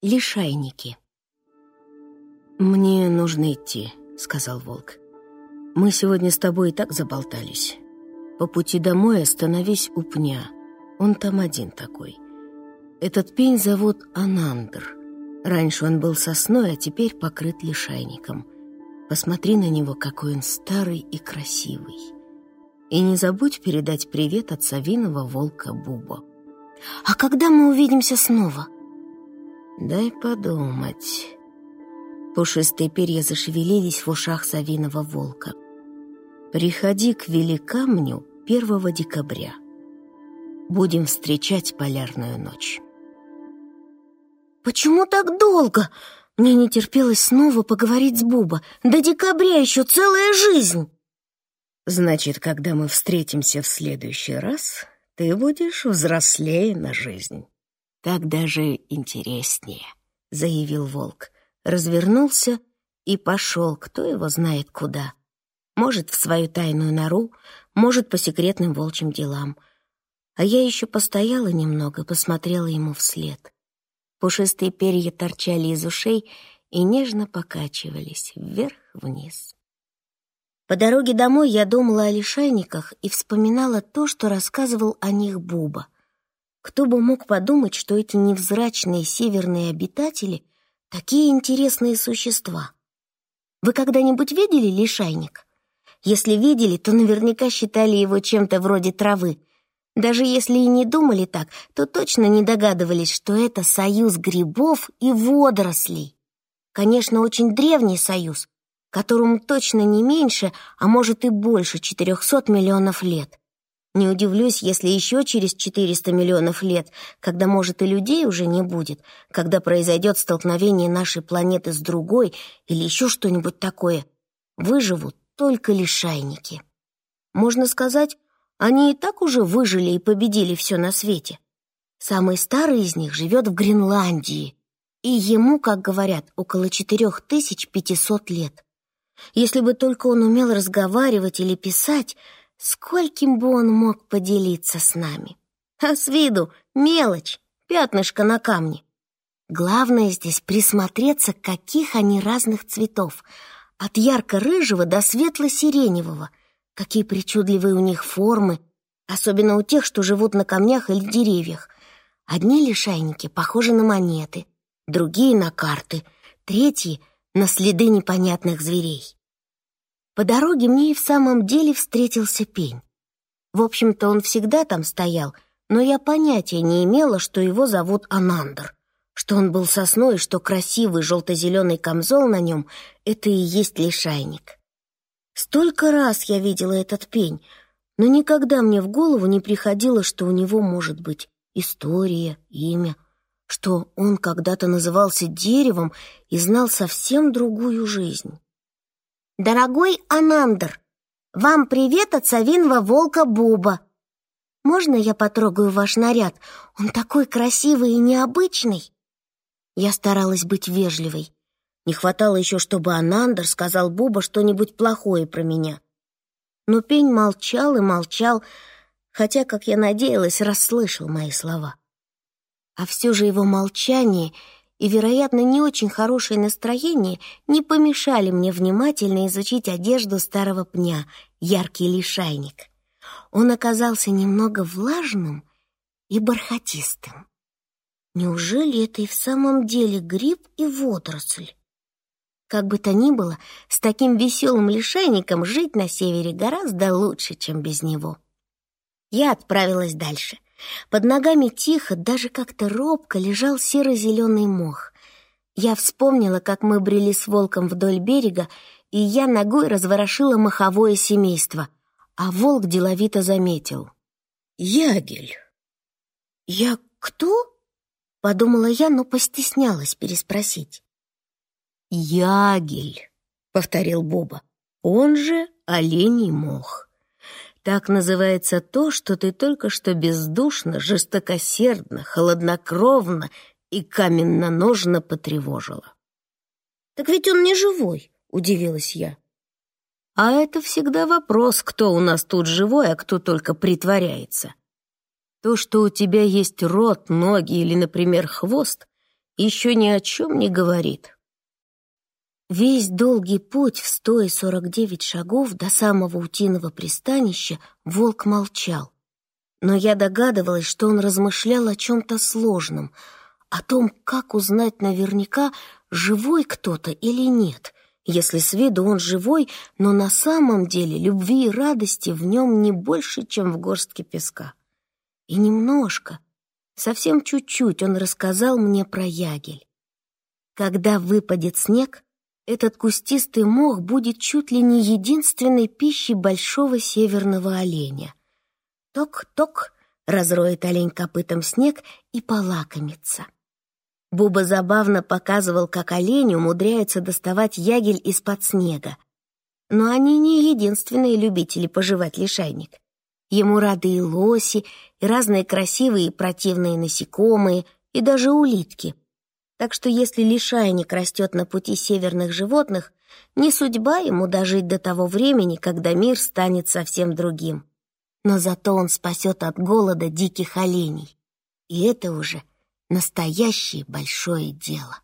Лишайники. «Мне нужно идти», — сказал волк. «Мы сегодня с тобой и так заболтались. По пути домой остановись у пня. Он там один такой. Этот пень зовут Анандр. Раньше он был сосной, а теперь покрыт лишайником. Посмотри на него, какой он старый и красивый. И не забудь передать привет от совиного волка Бубо». «А когда мы увидимся снова?» Дай подумать. Пушистые перья зашевелились в ушах совиного волка. Приходи к великамню 1 декабря. Будем встречать полярную ночь. Почему так долго? Мне не терпелось снова поговорить с Буба. До декабря еще целая жизнь. Значит, когда мы встретимся в следующий раз, ты будешь взрослее на жизнь. «Так даже интереснее», — заявил волк. Развернулся и пошел, кто его знает куда. Может, в свою тайную нору, может, по секретным волчьим делам. А я еще постояла немного, посмотрела ему вслед. Пушистые перья торчали из ушей и нежно покачивались вверх-вниз. По дороге домой я думала о лишайниках и вспоминала то, что рассказывал о них Буба — кто бы мог подумать, что эти невзрачные северные обитатели — такие интересные существа? Вы когда-нибудь видели лишайник? Если видели, то наверняка считали его чем-то вроде травы. Даже если и не думали так, то точно не догадывались, что это союз грибов и водорослей. Конечно, очень древний союз, которому точно не меньше, а может и больше 400 миллионов лет. Не удивлюсь, если еще через 400 миллионов лет, когда, может, и людей уже не будет, когда произойдет столкновение нашей планеты с другой или еще что-нибудь такое, выживут только лишайники. Можно сказать, они и так уже выжили и победили все на свете. Самый старый из них живет в Гренландии, и ему, как говорят, около 4500 лет. Если бы только он умел разговаривать или писать, Скольким бы он мог поделиться с нами? А с виду мелочь, пятнышко на камне. Главное здесь присмотреться, каких они разных цветов, от ярко-рыжего до светло-сиреневого, какие причудливые у них формы, особенно у тех, что живут на камнях или деревьях. Одни лишайники похожи на монеты, другие — на карты, третьи — на следы непонятных зверей. По дороге мне и в самом деле встретился пень. В общем-то, он всегда там стоял, но я понятия не имела, что его зовут Анандр, что он был сосной, что красивый желто-зеленый камзол на нем — это и есть лишайник. Столько раз я видела этот пень, но никогда мне в голову не приходило, что у него может быть история, имя, что он когда-то назывался деревом и знал совсем другую жизнь. «Дорогой Анандр, вам привет от совиного волка Буба. Можно я потрогаю ваш наряд? Он такой красивый и необычный». Я старалась быть вежливой. Не хватало еще, чтобы Анандр сказал Буба что-нибудь плохое про меня. Но пень молчал и молчал, хотя, как я надеялась, расслышал мои слова. А все же его молчание — и, вероятно, не очень хорошее настроение не помешали мне внимательно изучить одежду старого пня, яркий лишайник. Он оказался немного влажным и бархатистым. Неужели это и в самом деле гриб и водоросль? Как бы то ни было, с таким веселым лишайником жить на севере гораздо лучше, чем без него. Я отправилась дальше — под ногами тихо, даже как-то робко лежал серо-зеленый мох. Я вспомнила, как мы брели с волком вдоль берега, и я ногой разворошила моховое семейство, а волк деловито заметил. «Ягель!» «Я кто?» — подумала я, но постеснялась переспросить. «Ягель», — повторил Боба, — «он же оленей мох». Так называется то, что ты только что бездушно, жестокосердно, холоднокровно и каменно-ножно потревожила. «Так ведь он не живой», — удивилась я. «А это всегда вопрос, кто у нас тут живой, а кто только притворяется. То, что у тебя есть рот, ноги или, например, хвост, еще ни о чем не говорит. Весь долгий путь в 149 шагов до самого утиного пристанища волк молчал. Но я догадывалась, что он размышлял о чем-то сложном, о том, как узнать наверняка, живой кто-то или нет, если с виду он живой, но на самом деле любви и радости в нем не больше, чем в горстке песка. И немножко, совсем чуть-чуть он рассказал мне про ягель. Когда выпадет снег, этот кустистый мох будет чуть ли не единственной пищей большого северного оленя. Ток-ток разроет олень копытом снег и полакомится. Буба забавно показывал, как олень умудряется доставать ягель из-под снега. Но они не единственные любители пожевать лишайник. Ему рады и лоси, и разные красивые и противные насекомые, и даже улитки — так что если лишайник растет на пути северных животных, не судьба ему дожить до того времени, когда мир станет совсем другим. Но зато он спасет от голода диких оленей. И это уже настоящее большое дело.